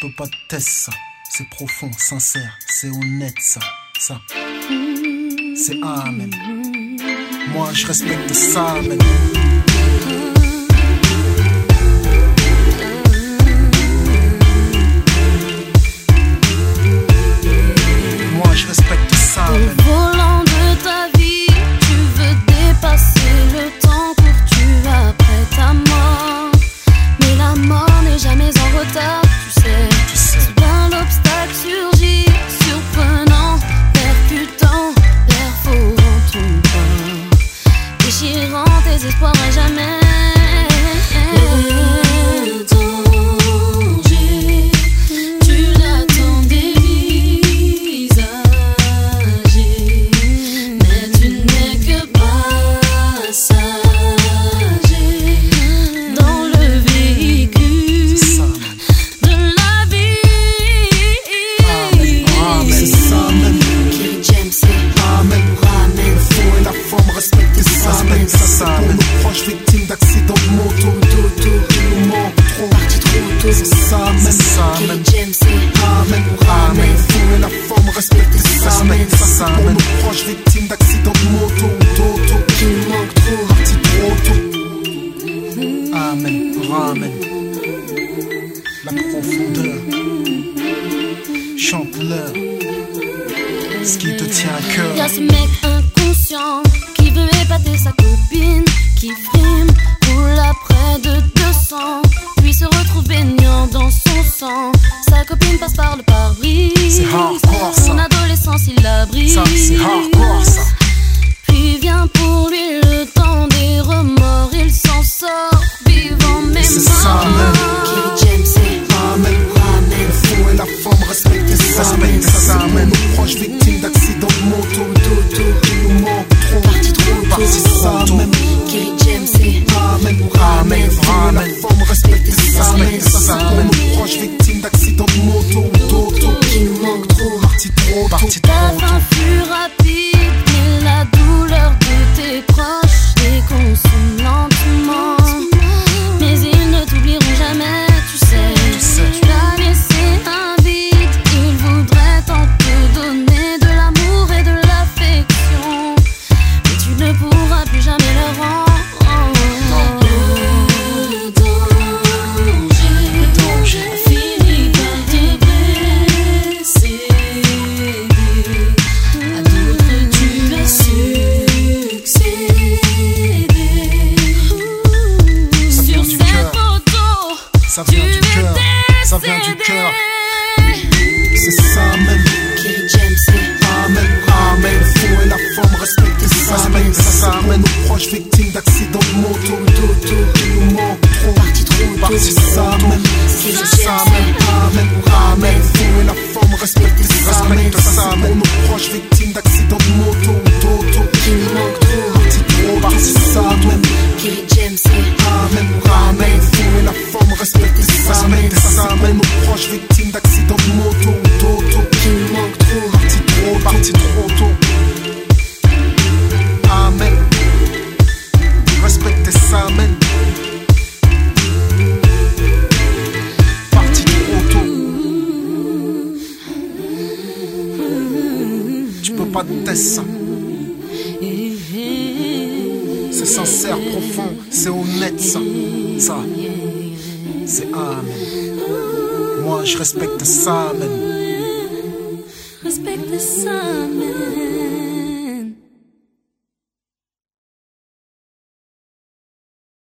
peux pas te ça. C'est profond, sincère, c'est honnête ça. Ça. C'est amen. Moi je respecte ça, amen. réfléchir tes désespoir à jamais. ramène la profondeur. Chante-leur ce qui te tient à cœur. Y'a ce mec inconscient qui veut épater sa copine, qui frime C'est ça même. Amen, Amen. Le fond et la forme respectent ça. Respecte ça amène nos proches victimes d'accidents de moto. Tout, tout, tout, nous manque trop. Parti trop, parti ça même. C'est ça t'es ça, man. Parti Toronto. Tu peux pas te tester ça. C'est sincère, profond, c'est honnête, ça. C'est amen. Moi, je respecte ça, man. Respecte ça, man.